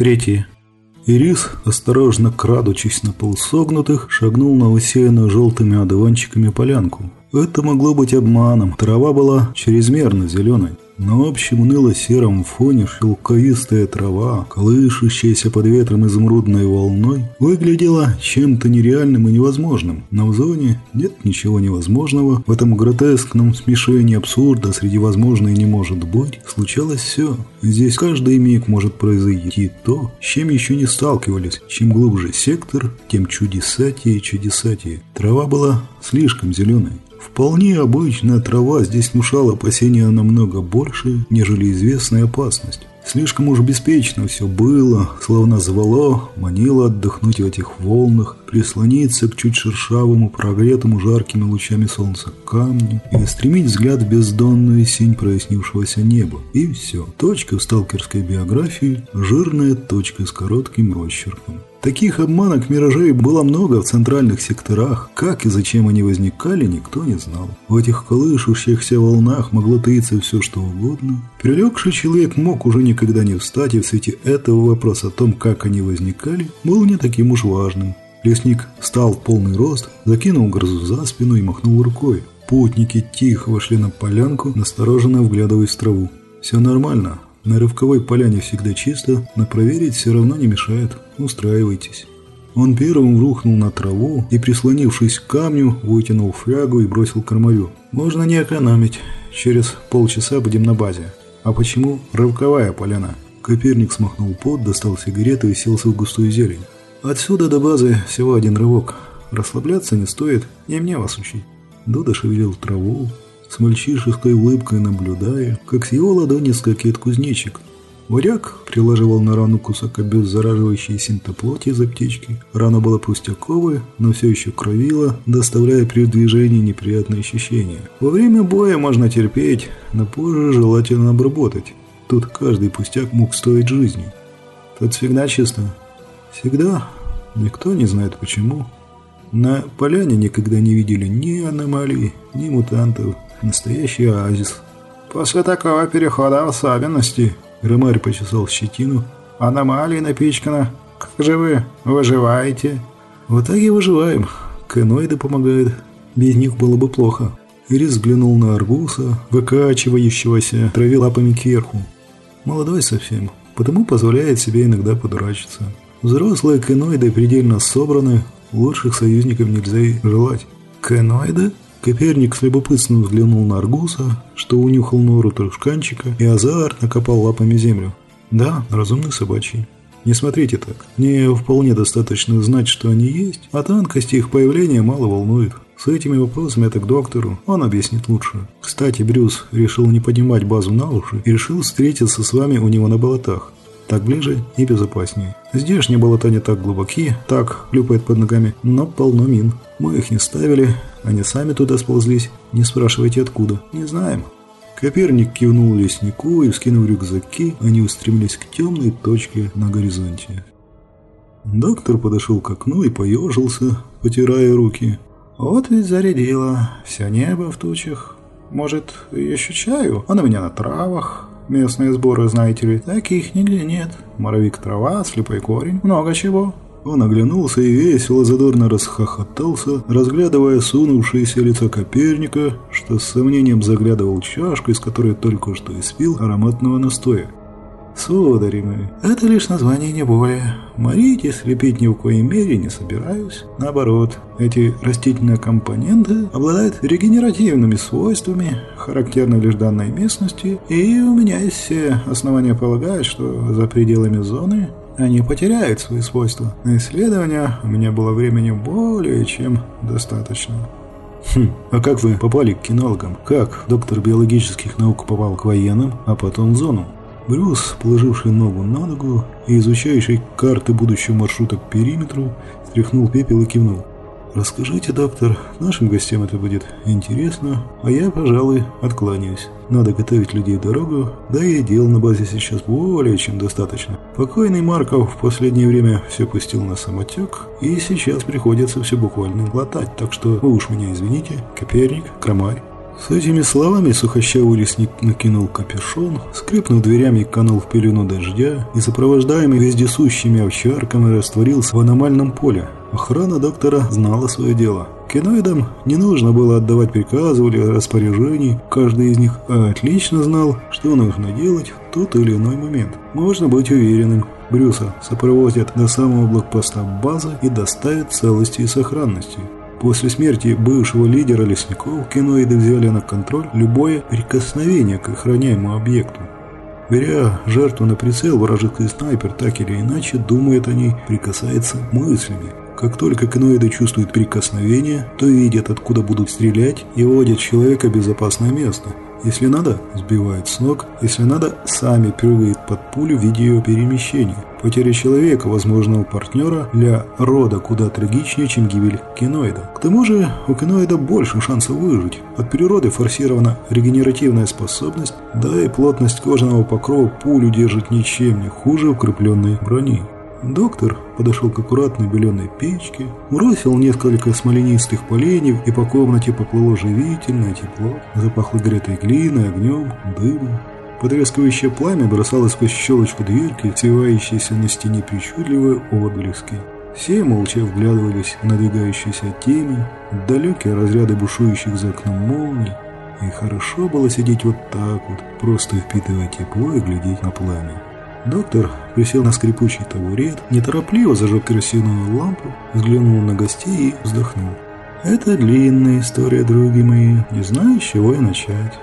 Третье. Ирис, осторожно крадучись на полсогнутых, шагнул на усеянную желтыми одуванчиками полянку. Это могло быть обманом. Трава была чрезмерно зеленой. На общем уныло-сером фоне шелковистая трава, колышущаяся под ветром изумрудной волной, выглядела чем-то нереальным и невозможным. Но в зоне нет ничего невозможного. В этом гротескном смешении абсурда среди возможного и не может быть случалось все. Здесь каждый миг может произойти то, с чем еще не сталкивались. Чем глубже сектор, тем чудесатее и чудесатее. Трава была слишком зеленой. Вполне обычная трава здесь внушала опасения намного больше, нежели известная опасность. Слишком уж беспечно все было, словно звало, манило отдохнуть в этих волнах, прислониться к чуть шершавому, прогретому жаркими лучами солнца камню и стремить взгляд в бездонную синь прояснившегося неба. И все. Точка в сталкерской биографии, жирная точка с коротким росчерком. Таких обманок миражей было много в центральных секторах. Как и зачем они возникали, никто не знал. В этих колышущихся волнах могло таиться все, что угодно. Прилегший человек мог уже никогда не встать, и в свете этого вопрос о том, как они возникали, был не таким уж важным. Лесник встал в полный рост, закинул грозу за спину и махнул рукой. Путники тихо вошли на полянку, настороженно вглядываясь в траву. «Все нормально. На рывковой поляне всегда чисто, но проверить все равно не мешает. Устраивайтесь. Он первым рухнул на траву и, прислонившись к камню, вытянул флягу и бросил кормовью. «Можно не экономить. Через полчаса будем на базе. А почему рывковая поляна?» Коперник смахнул пот, достал сигарету и селся в густую зелень. «Отсюда до базы всего один рывок. Расслабляться не стоит, не мне вас учить». Дуда шевелил траву, с мальчишеской улыбкой наблюдая, как с его ладони скакет кузнечик. Варяг приложивал на рану кусок обеззараживающей синтоплоти из аптечки. Рана была пустяковая, но все еще кровила, доставляя при движении неприятные ощущения. Во время боя можно терпеть, но позже желательно обработать. Тут каждый пустяк мог стоить жизни. Тут всегда чисто. Всегда. Никто не знает почему. На поляне никогда не видели ни аномалий, ни мутантов, Настоящий оазис. После такого перехода особенности. Громарь почесал щетину. Аномалии напичкана. Как же вы выживаете? Вот так и выживаем. Каноиды помогают. Без них было бы плохо. Ирис взглянул на аргуса, выкачивающегося, трави лапами кверху. Молодой совсем, потому позволяет себе иногда подурачиться. Взрослые каноиды предельно собраны, лучших союзников нельзя и желать. Каноиды? Коперник с любопытством взглянул на Аргуса, что унюхал нору тушканчика и азарт накопал лапами землю. Да, разумный собачий. Не смотрите так. Мне вполне достаточно знать, что они есть, а тонкости их появления мало волнует. С этими вопросами это к доктору, он объяснит лучше. Кстати, Брюс решил не поднимать базу на уши и решил встретиться с вами у него на болотах. Так ближе и безопаснее. Здешние болота не так глубоки, так хлюпает под ногами, но полно мин. Мы их не ставили, они сами туда сползлись. Не спрашивайте откуда. Не знаем. Коперник кивнул леснику и, вскинув рюкзаки, они устремились к темной точке на горизонте. Доктор подошел к окну и поежился, потирая руки. «Вот ведь зарядило. Все небо в тучах. Может, еще чаю? Он у меня на травах. Местные сборы, знаете ли, таких нигде нет. Моровик трава, слепой корень, много чего. Он оглянулся и весело задорно расхохотался, разглядывая сунувшееся лицо Коперника, что с сомнением заглядывал чашку, из которой только что испил ароматного настоя. «Судари мои, это лишь название не более. Морить и слепить ни в коей мере не собираюсь. Наоборот, эти растительные компоненты обладают регенеративными свойствами, характерны лишь данной местности, и у меня есть все основания полагать, что за пределами зоны они потеряют свои свойства. На исследования у меня было времени более чем достаточно. Хм, а как вы попали к кинологам? Как доктор биологических наук попал к военным, а потом в зону? Брюс, положивший ногу на ногу и изучающий карты будущего маршрута к периметру, стряхнул пепел и кивнул. «Расскажите, доктор, нашим гостям это будет интересно, а я, пожалуй, откланяюсь. Надо готовить людей дорогу, да и дел на базе сейчас более чем достаточно. Покойный Марков в последнее время все пустил на самотек, и сейчас приходится все буквально глотать, так что вы уж меня извините, Коперник, Крамарь». С этими словами сухощавый лесник накинул капюшон, скрипнув дверями, канул в пелену дождя и, сопровождаемый вездесущими овчарками, растворился в аномальном поле. Охрана доктора знала свое дело. Киноидам не нужно было отдавать приказы или распоряжений, каждый из них отлично знал, что нужно делать в тот или иной момент. Можно быть уверенным, Брюса сопроводят до самого блокпоста базы и доставят целости и сохранности. После смерти бывшего лидера лесников киноиды взяли на контроль любое прикосновение к охраняемому объекту. Беря жертву на прицел, вражеский снайпер так или иначе думает о ней, прикасается мыслями. Как только киноиды чувствуют прикосновение, то видят, откуда будут стрелять и вводят человека в безопасное место. Если надо, сбивают с ног, если надо, сами прыгают под пулю в виде ее перемещения. Потеря человека, возможного партнера, для рода куда трагичнее, чем гибель киноида. К тому же у киноида больше шансов выжить. От природы форсирована регенеративная способность, да и плотность кожаного покрова пулю держит ничем не хуже укрепленной брони. Доктор подошел к аккуратной беленой печке, бросил несколько смоленистых поленьев, и по комнате поплыло живительное тепло. Запахло гретой глиной, огнем, дымом. Потрескивающее пламя бросалось сквозь щелочку дверки, севающиеся на стене причудливые отблески. Все молча вглядывались в надвигающуюся темень, далекие разряды бушующих за окном молний. И хорошо было сидеть вот так вот, просто впитывая тепло и глядеть на пламя. Доктор присел на скрипучий табурет, неторопливо зажег керосиновую лампу, взглянул на гостей и вздохнул. «Это длинная история, други мои, не знаю, с чего и начать.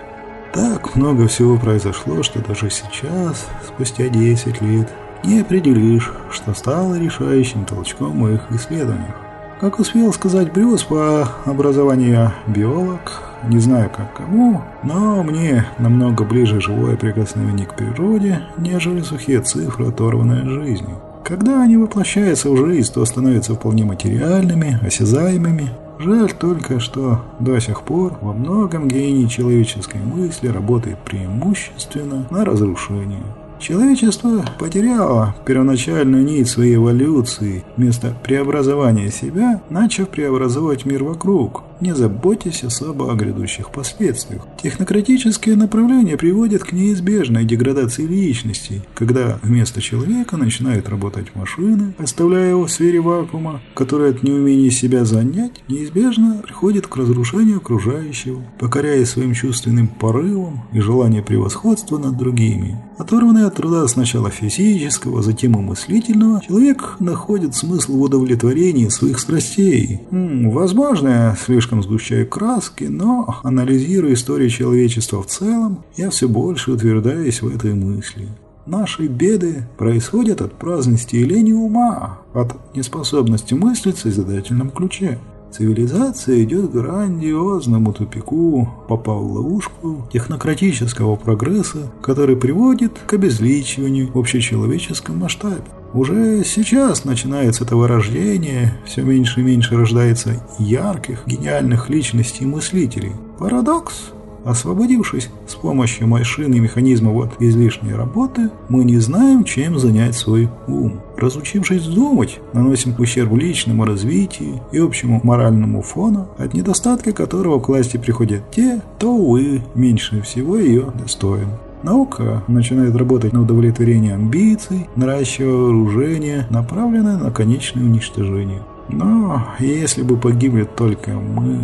Так много всего произошло, что даже сейчас, спустя 10 лет, не определишь, что стало решающим толчком моих исследованиях. Как успел сказать Брюс, по образованию биолог, не знаю как кому, но мне намного ближе живое прикосновение к природе, нежели сухие цифры, оторванные от жизни. Когда они воплощаются в жизнь, то становятся вполне материальными, осязаемыми, Жаль только, что до сих пор во многом гений человеческой мысли работает преимущественно на разрушение. Человечество потеряло первоначальную нить своей эволюции, вместо преобразования себя, начав преобразовать мир вокруг, не заботьтесь особо о грядущих последствиях. Технократические направления приводят к неизбежной деградации личности, когда вместо человека начинают работать машины, оставляя его в сфере вакуума, которая от неумения себя занять неизбежно приходит к разрушению окружающего, покоряя своим чувственным порывом и желание превосходства над другими. Оторванный от труда сначала физического, затем и мыслительного, человек находит смысл в удовлетворении своих страстей. М -м, возможно, слишком слишком сгущаю краски, но, анализируя историю человечества в целом, я все больше утверждаюсь в этой мысли. Наши беды происходят от праздности и лени ума, от неспособности мыслить в созидательном ключе. Цивилизация идет к грандиозному тупику, попав в ловушку технократического прогресса, который приводит к обезличиванию в общечеловеческом масштабе. Уже сейчас начинается это вырождение, все меньше и меньше рождается ярких, гениальных личностей и мыслителей. Парадокс. Освободившись с помощью машин и механизмов от излишней работы, мы не знаем, чем занять свой ум. Разучившись думать, наносим ущерб личному развитию и общему моральному фону, от недостатка которого к власти приходят те, кто, увы, меньше всего ее достоин. Наука начинает работать на удовлетворение амбиций, наращивая вооружение, направленное на конечное уничтожение. Но если бы погибли только мы,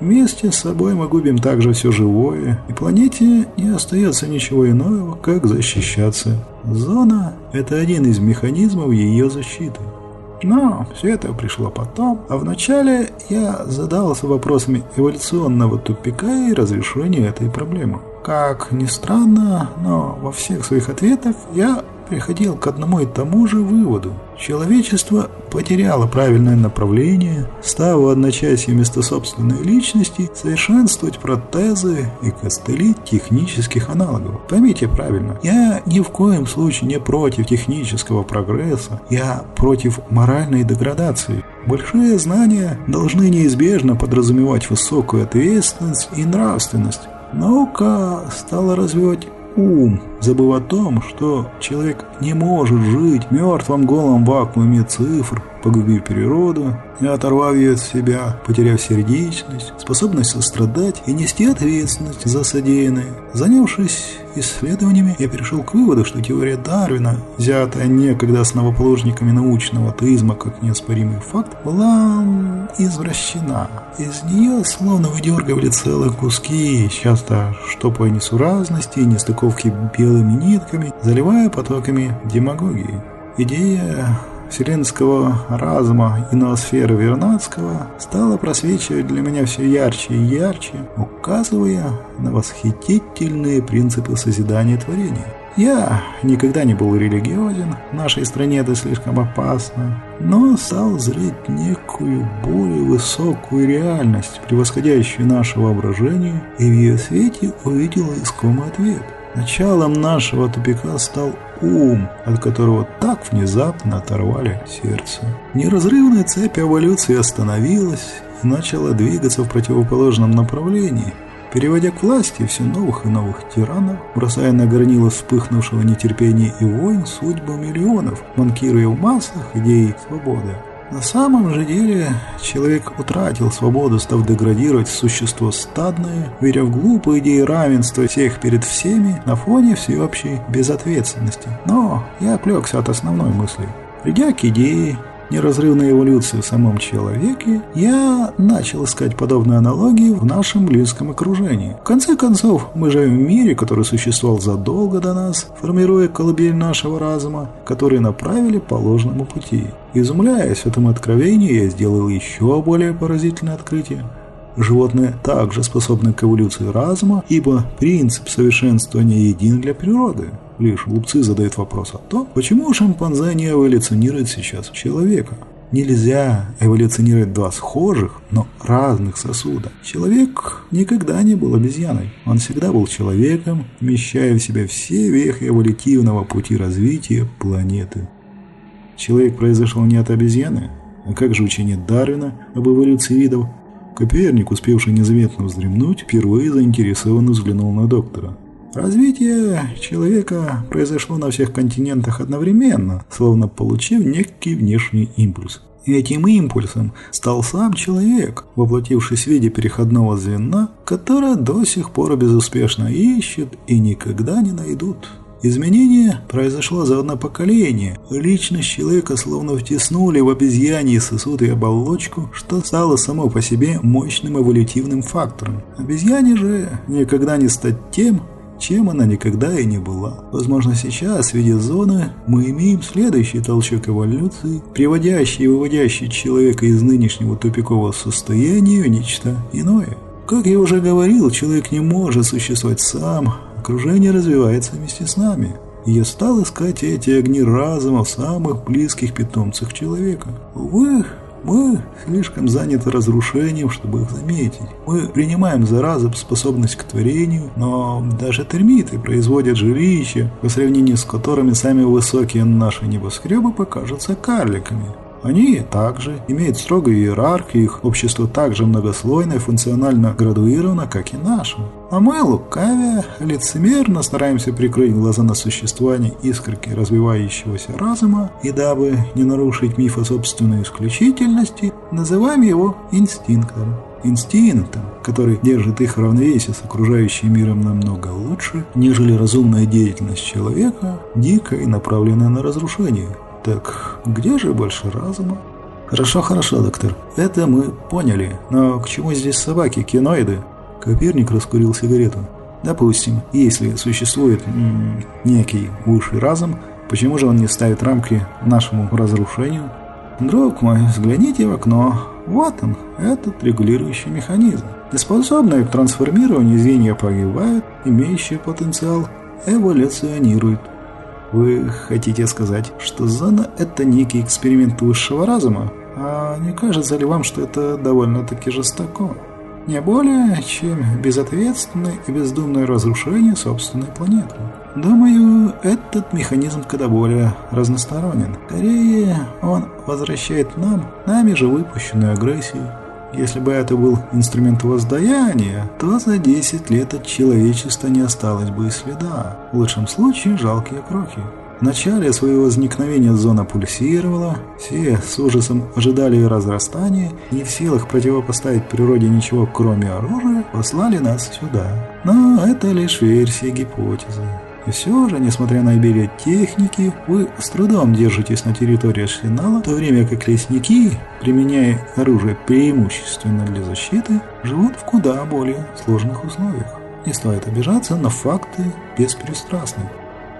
вместе с собой мы губим также все живое, и планете не остается ничего иного, как защищаться. Зона – это один из механизмов ее защиты. Но все это пришло потом, а вначале я задался вопросами эволюционного тупика и разрешения этой проблемы. Как ни странно, но во всех своих ответах я приходил к одному и тому же выводу. Человечество потеряло правильное направление, став в одночасье вместо собственной личности совершенствовать протезы и костыли технических аналогов. Поймите правильно, я ни в коем случае не против технического прогресса, я против моральной деградации. Большие знания должны неизбежно подразумевать высокую ответственность и нравственность. Наука стала развивать ум, забыв о том, что человек не может жить в мертвом голом вакууме цифр, погубив природу и оторвав ее от себя, потеряв сердечность, способность сострадать и нести ответственность за содеянное. Занявшись исследованиями, я перешел к выводу, что теория Дарвина, взятая некогда основоположниками научного атеизма как неоспоримый факт, была извращена. Из нее словно выдергивали целые куски, часто штопая несуразности и нестыковки белыми нитками, заливая потоками демагогии. Идея вселенского разума и ноосферы Вернадского стала просвечивать для меня все ярче и ярче, указывая на восхитительные принципы созидания творения. Я никогда не был религиозен, в нашей стране это слишком опасно, но стал зреть некую более высокую реальность, превосходящую наше воображение, и в ее свете увидел искомый ответ. Началом нашего тупика стал ум, от которого так внезапно оторвали сердце. Неразрывная цепь эволюции остановилась и начала двигаться в противоположном направлении, переводя к власти все новых и новых тиранов, бросая на горнило вспыхнувшего нетерпения и войн судьбы миллионов, банкируя в массах идеи свободы. На самом же деле человек утратил свободу, став деградировать в существо стадное, веря в глупые идеи равенства всех перед всеми на фоне всеобщей безответственности. Но я отвлекся от основной мысли. Придя к идее, неразрывной эволюции в самом человеке, я начал искать подобные аналогии в нашем близком окружении. В конце концов, мы живем в мире, который существовал задолго до нас, формируя колыбель нашего разума, который направили по ложному пути. Изумляясь этому откровению, я сделал еще более поразительное открытие. Животные также способны к эволюции разума, ибо принцип совершенствования един для природы. Лишь глупцы задают вопрос о том, почему шимпанзе не эволюционирует сейчас человека. Нельзя эволюционировать два схожих, но разных сосуда. Человек никогда не был обезьяной. Он всегда был человеком, вмещая в себя все вехи эволютивного пути развития планеты. Человек произошел не от обезьяны, а как же учение Дарвина об эволюции видов? Коперник, успевший незаметно вздремнуть, впервые заинтересованно взглянул на доктора. Развитие человека произошло на всех континентах одновременно, словно получив некий внешний импульс. И этим импульсом стал сам человек, воплотившись в виде переходного звена, которое до сих пор безуспешно ищет и никогда не найдут. Изменение произошло за одно поколение. Личность человека словно втеснули в обезьяний сосуд и оболочку, что стало само по себе мощным эволютивным фактором. Обезьяне же никогда не стать тем, чем она никогда и не была. Возможно, сейчас в виде зоны мы имеем следующий толчок эволюции, приводящий и выводящий человека из нынешнего тупикового состояния в нечто иное. Как я уже говорил, человек не может существовать сам, окружение развивается вместе с нами. Я стал искать эти огни разума в самых близких питомцах человека. Увы, мы слишком заняты разрушением, чтобы их заметить. Мы принимаем за разум способность к творению, но даже термиты производят жилища, по сравнению с которыми сами высокие наши небоскребы покажутся карликами. Они также имеют строгую иерархию, их общество также многослойное, функционально градуировано, как и наше. А мы, лукавя, лицемерно стараемся прикрыть глаза на существование искорки развивающегося разума, и дабы не нарушить миф о собственной исключительности, называем его инстинктом. Инстинктом, который держит их в равновесии с окружающим миром намного лучше, нежели разумная деятельность человека, дикая и направленная на разрушение. Так где же больше разума? Хорошо, хорошо, доктор. Это мы поняли. Но к чему здесь собаки, киноиды? Коперник раскурил сигарету. Допустим, если существует некий высший разум, почему же он не ставит рамки нашему разрушению? Друг мой, взгляните в окно. Вот он, этот регулирующий механизм. Неспособные к трансформированию звенья погибают, имеющие потенциал эволюционируют. Вы хотите сказать, что зона – это некий эксперимент высшего разума? А не кажется ли вам, что это довольно-таки жестоко? Не более, чем безответственное и бездумное разрушение собственной планеты. Думаю, этот механизм куда более разносторонен. Скорее, он возвращает нам, нами же выпущенную агрессию. Если бы это был инструмент воздаяния, то за 10 лет от человечества не осталось бы и следа. В лучшем случае жалкие крохи. В начале своего возникновения зона пульсировала, все с ужасом ожидали ее разрастания, не в силах противопоставить природе ничего кроме оружия, послали нас сюда. Но это лишь версия гипотезы. И все же, несмотря на обилие техники, вы с трудом держитесь на территории арсенала, в то время как лесники, применяя оружие преимущественно для защиты, живут в куда более сложных условиях. Не стоит обижаться на факты беспристрастны.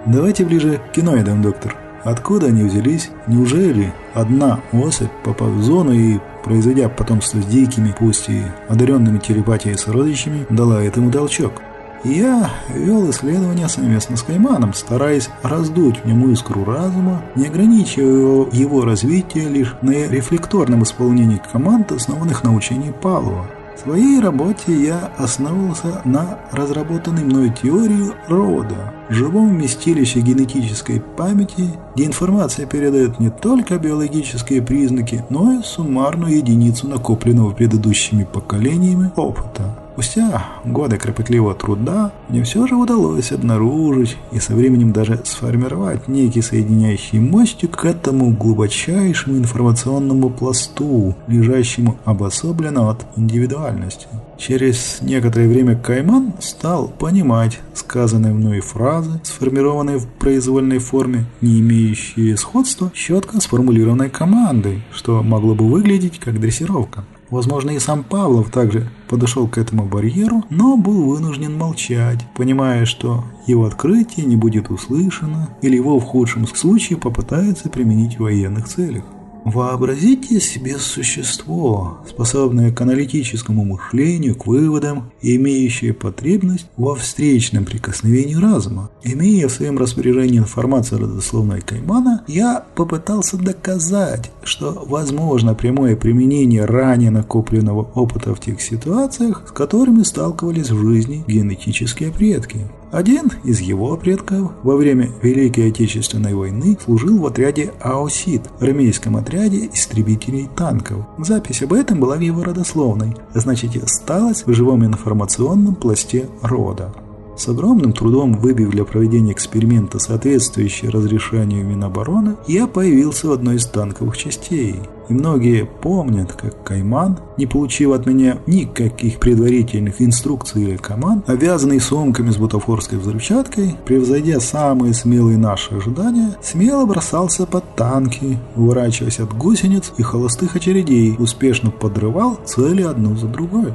Давайте ближе к киноидам, доктор. Откуда они взялись? Неужели одна особь, попав в зону и произведя потомство с дикими, пусть и одаренными телепатией сородичами, дала этому толчок? Я вел исследования совместно с Кайманом, стараясь раздуть в нем искру разума, не ограничивая его развитие лишь на рефлекторном исполнении команд, основанных на учении Павлова. В своей работе я основывался на разработанной мной теории рода, живом вместилище генетической памяти, где информация передает не только биологические признаки, но и суммарную единицу накопленного предыдущими поколениями опыта. Спустя годы кропотливого труда мне все же удалось обнаружить и со временем даже сформировать некий соединяющий мостик к этому глубочайшему информационному пласту, лежащему обособленно от индивидуальности. Через некоторое время Кайман стал понимать сказанные мной фразы, сформированные в произвольной форме, не имеющие сходства, четко сформулированной командой, что могло бы выглядеть как дрессировка. Возможно, и сам Павлов также подошел к этому барьеру, но был вынужден молчать, понимая, что его открытие не будет услышано или его в худшем случае попытаются применить в военных целях. Вообразите себе существо, способное к аналитическому мышлению, к выводам, имеющее потребность во встречном прикосновении разума. Имея в своем распоряжении информацию родословной Каймана, я попытался доказать, что возможно прямое применение ранее накопленного опыта в тех ситуациях, с которыми сталкивались в жизни генетические предки. Один из его предков во время Великой Отечественной войны служил в отряде АОСИД, армейском отряде истребителей танков. Запись об этом была в его родословной, а значит осталась в живом информационном пласте рода. С огромным трудом выбив для проведения эксперимента соответствующее разрешению Минобороны, я появился в одной из танковых частей. И многие помнят, как Кайман, не получив от меня никаких предварительных инструкций или команд, обвязанный сумками с бутафорской взрывчаткой, превзойдя самые смелые наши ожидания, смело бросался под танки, уворачиваясь от гусениц и холостых очередей, успешно подрывал цели одну за другой.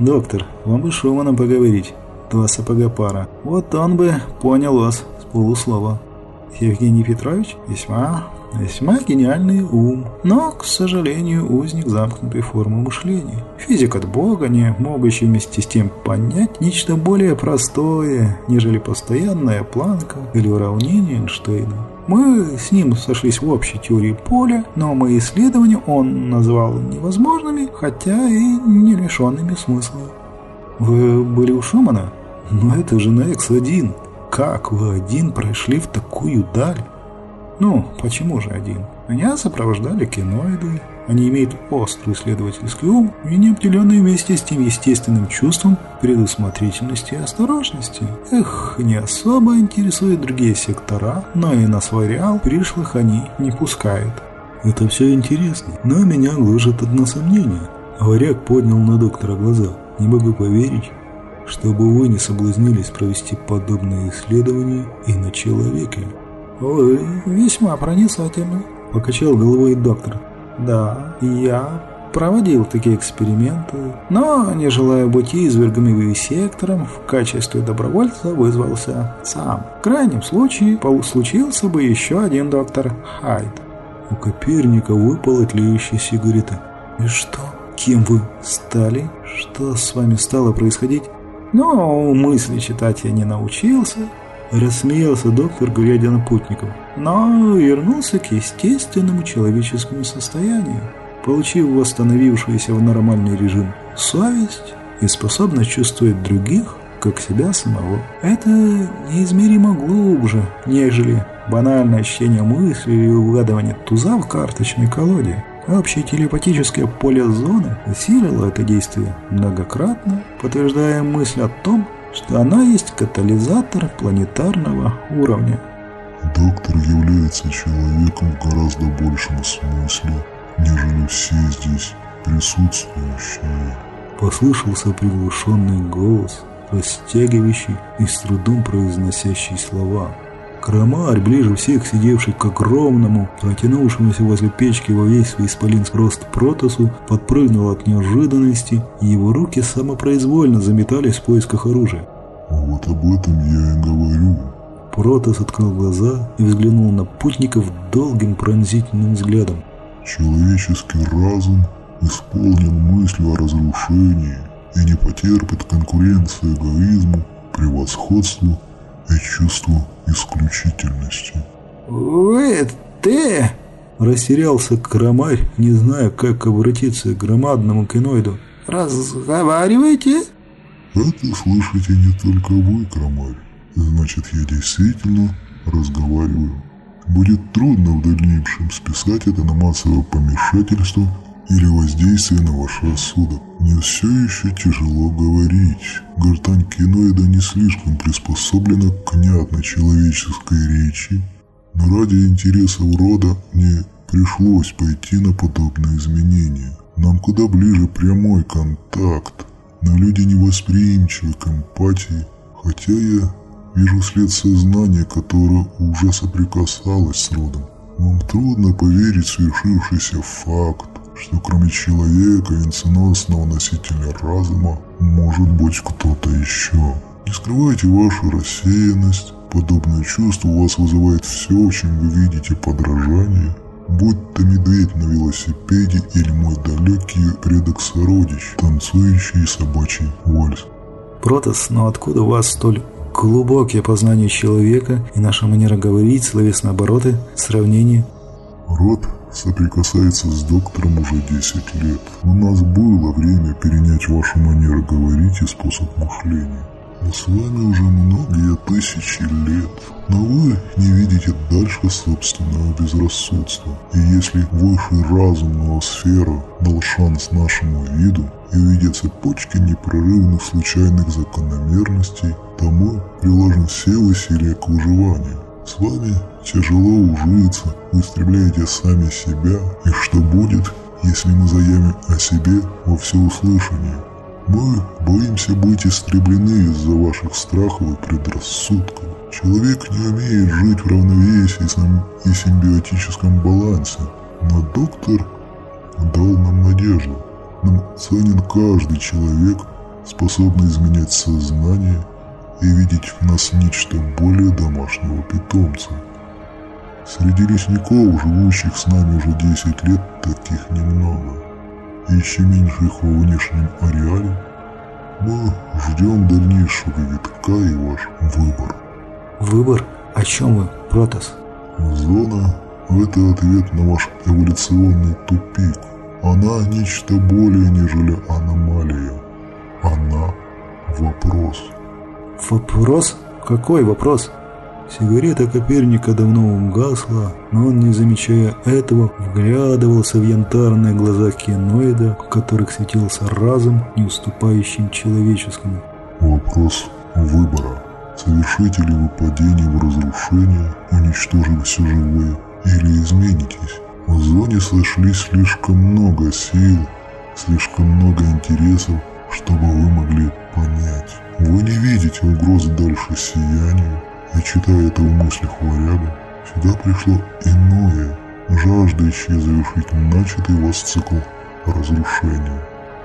«Доктор, вам бы Шуманом поговорить» два сапога пара. Вот он бы понял вас с полуслова. Евгений Петрович весьма, весьма гениальный ум, но, к сожалению, узник замкнутой формы мышления. Физик от Бога, не могущий вместе с тем понять нечто более простое, нежели постоянная планка или уравнение Эйнштейна. Мы с ним сошлись в общей теории поля, но мои исследования он назвал невозможными, хотя и не лишенными смысла. Вы были у Шумана? Но это же на X1. Как вы один прошли в такую даль? Ну, почему же один? Меня сопровождали киноиды. Они имеют острый исследовательский ум и не обделенные вместе с тем естественным чувством предусмотрительности и осторожности. Эх, не особо интересуют другие сектора, но и на свой реал пришлых они не пускают. Это все интересно, но меня гложет одно сомнение. Варяг поднял на доктора глаза. Не могу поверить, чтобы вы не соблазнились провести подобные исследования и на человеке. «Вы весьма проницательны», – покачал головой доктор. «Да, я проводил такие эксперименты, но, не желая быть извергом и сектором, в качестве добровольца вызвался сам. В крайнем случае, случился бы еще один доктор Хайд». У Коперника выпала тлеющая сигарета. «И что? Кем вы стали? Что с вами стало происходить?» Но мысли читать я не научился. Рассмеялся доктор, глядя на путников. Но вернулся к естественному человеческому состоянию, получив восстановившийся в нормальный режим совесть и способность чувствовать других, как себя самого. Это неизмеримо глубже, нежели банальное ощущение мысли или угадывание туза в карточной колоде. Общее телепатическое поле зоны усилило это действие многократно, подтверждая мысль о том, что она есть катализатор планетарного уровня. Доктор является человеком в гораздо большем смысле, нежели все здесь присутствующие. Послышался приглушенный голос, растягивающий и с трудом произносящий слова – Крамарь, ближе всех сидевший к огромному, протянувшемуся возле печки во весь свой исполинский рост протасу, подпрыгнул от неожиданности, и его руки самопроизвольно заметались в поисках оружия. «Вот об этом я и говорю». Протас открыл глаза и взглянул на путников долгим пронзительным взглядом. «Человеческий разум исполнен мыслью о разрушении и не потерпит конкуренции эгоизму, превосходству и чувству исключительности. «Вы, ты...» Растерялся Крамарь, не зная, как обратиться к громадному киноиду. «Разговариваете?» «Это слышите не только вы, Крамарь. Значит, я действительно разговариваю. Будет трудно в дальнейшем списать это на массовое помешательство или воздействие на ваш рассудок. Мне все еще тяжело говорить. Гортань киноида не слишком приспособлена к внятной человеческой речи, но ради интересов рода мне пришлось пойти на подобные изменения. Нам куда ближе прямой контакт, но люди невосприимчивы к эмпатии, хотя я вижу след сознания, которое уже соприкасалось с родом. Вам трудно поверить в свершившийся факт, что кроме человека, венценосного носителя разума, может быть кто-то еще. Не скрывайте вашу рассеянность, подобное чувство у вас вызывает все, чем вы видите подражание, будь то медведь на велосипеде или мой далекий предок-сородич, танцующий собачий вальс. Протас, но откуда у вас столь глубокие познания человека и наша манера говорить, словесные обороты, сравнения? Род соприкасается с доктором уже 10 лет. У нас было время перенять вашу манеру говорить и способ мышления. Мы с вами уже многие тысячи лет, но вы не видите дальше собственного безрассудства. И если высший разум ноосфера дал шанс нашему виду и увидеть цепочки непрерывных случайных закономерностей, то мы приложим все усилия к выживанию. С вами тяжело ужиться, вы истребляете сами себя, и что будет, если мы заявим о себе во всеуслышание? Мы боимся быть истреблены из-за ваших страхов и предрассудков. Человек не умеет жить в равновесии и симбиотическом балансе, но доктор дал нам надежду. Нам ценен каждый человек, способный изменять сознание и видеть в нас нечто более домашнего питомца. Среди лесников, живущих с нами уже 10 лет, таких немного. И еще меньше их во внешнем ареале. Мы ждем дальнейшего витка и ваш выбор. Выбор? О чем вы, Протас? Зона – это ответ на ваш эволюционный тупик. Она нечто более, нежели аномалия. Она – вопрос. Вопрос? Какой вопрос? Сигарета Коперника давно угасла, но он, не замечая этого, вглядывался в янтарные глаза киноида, в которых светился разум, не уступающим человеческому. Вопрос выбора. Совершите ли вы падение в разрушение, уничтожив все живое, или изменитесь? В зоне сошлись слишком много сил, слишком много интересов, чтобы вы могли понять. Вы не видите угрозы дальше сиянию, и читая это в мыслях варяга, сюда пришло иное, жаждущее завершить начатый вас цикл разрушения.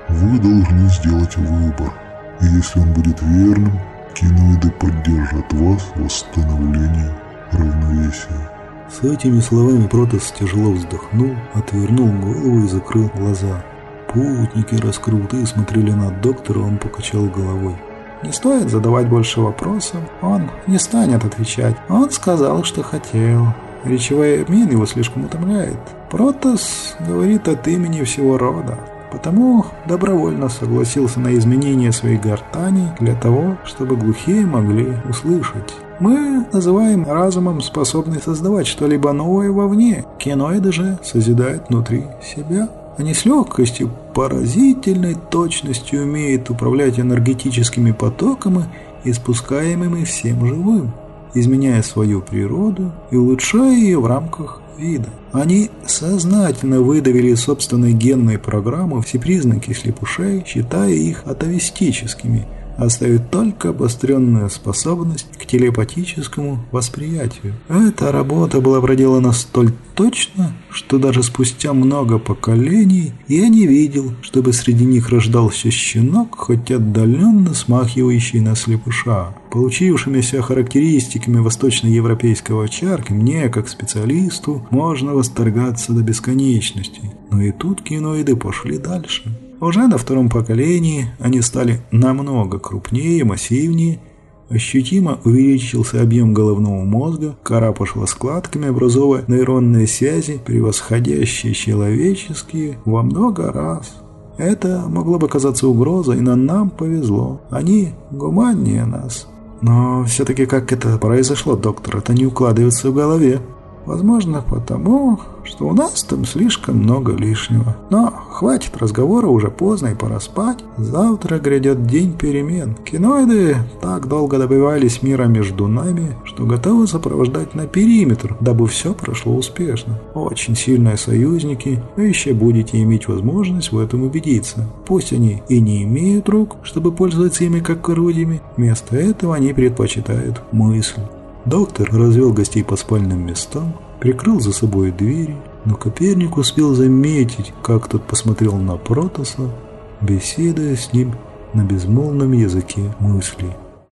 Вы должны сделать выбор, и если он будет верным, киноиды поддержат вас в восстановлении равновесия. С этими словами Протас тяжело вздохнул, отвернул голову и закрыл глаза. Путники, раскрыв рты, смотрели на доктора, он покачал головой. Не стоит задавать больше вопросов, он не станет отвечать. Он сказал, что хотел. Речевой обмен его слишком утомляет. Протас говорит от имени всего рода. потому добровольно согласился на изменение своей гортани для того, чтобы глухие могли услышать. Мы называем разумом способный создавать что-либо новое вовне. Киноиды же созидают внутри себя. Они с легкостью, поразительной точностью умеют управлять энергетическими потоками, испускаемыми всем живым, изменяя свою природу и улучшая ее в рамках вида. Они сознательно выдавили собственной генной программы все признаки слепушей, считая их атовистическими – оставит только обостренная способность к телепатическому восприятию. Эта работа была проделана столь точно, что даже спустя много поколений я не видел, чтобы среди них рождался щенок, хоть отдаленно смахивающий на слепыша. Получившимися характеристиками восточноевропейского чарки мне, как специалисту, можно восторгаться до бесконечности. Но и тут киноиды пошли дальше. Уже на втором поколении они стали намного крупнее, массивнее, Ощутимо увеличился объем головного мозга, кора пошла складками, образовывая нейронные связи, превосходящие человеческие во много раз. Это могло бы казаться угрозой, но нам повезло. Они гуманнее нас. Но все-таки как это произошло, доктор, это не укладывается в голове. Возможно, потому, что у нас там слишком много лишнего. Но хватит разговора, уже поздно и пора спать. Завтра грядет день перемен. Киноиды так долго добивались мира между нами, что готовы сопровождать на периметр, дабы все прошло успешно. Очень сильные союзники, вы еще будете иметь возможность в этом убедиться. Пусть они и не имеют рук, чтобы пользоваться ими как орудиями, вместо этого они предпочитают мысль. Доктор развел гостей по спальным местам, прикрыл за собой двери, но Коперник успел заметить, как тот посмотрел на Протоса, беседуя с ним на безмолвном языке мыслей.